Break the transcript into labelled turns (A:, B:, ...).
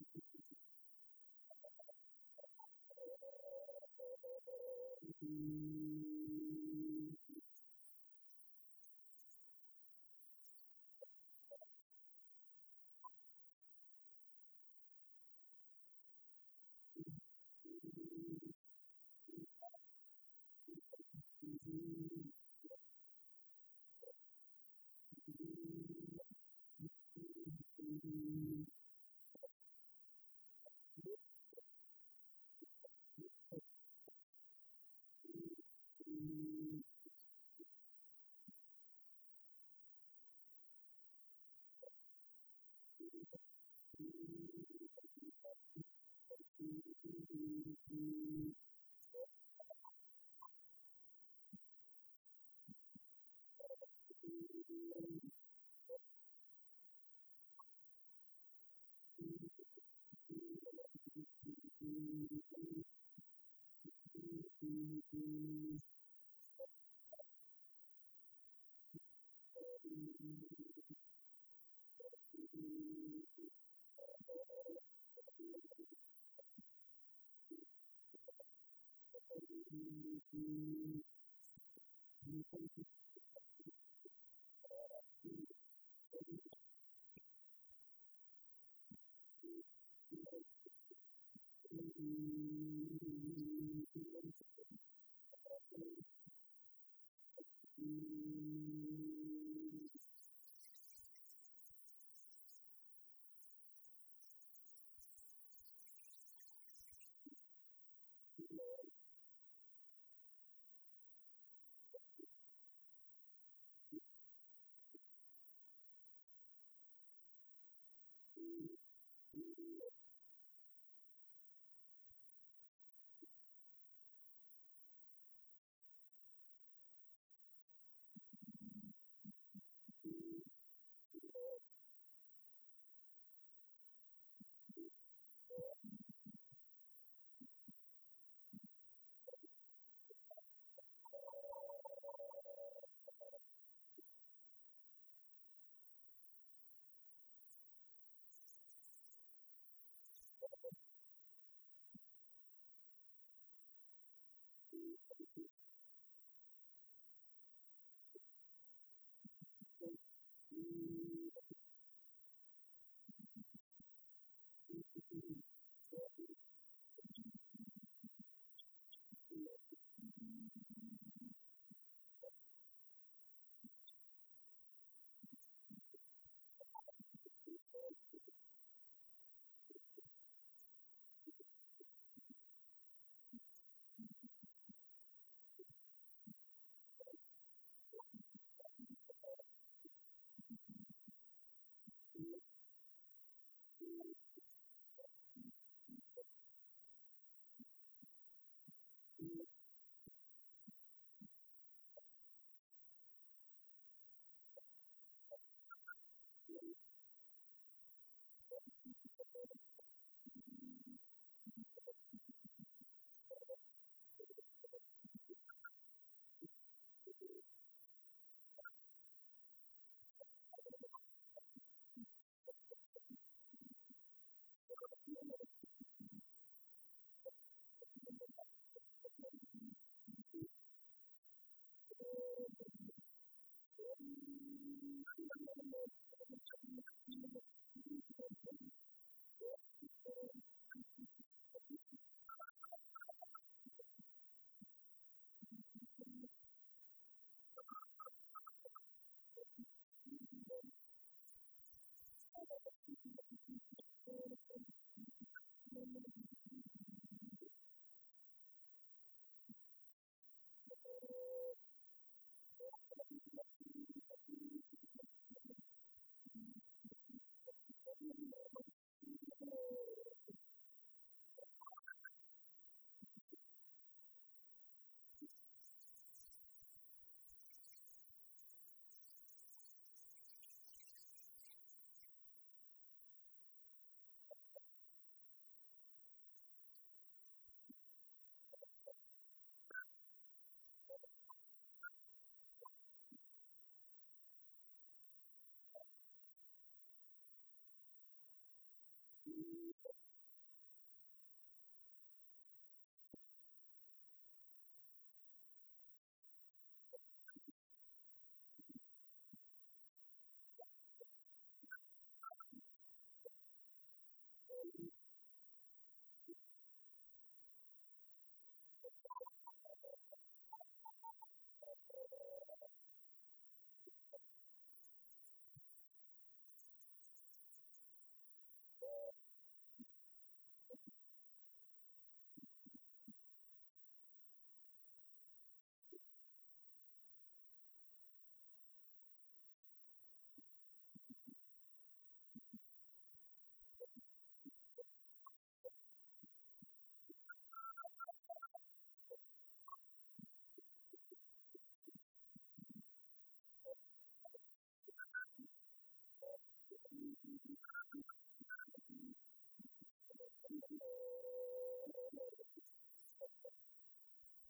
A: Thank you. No.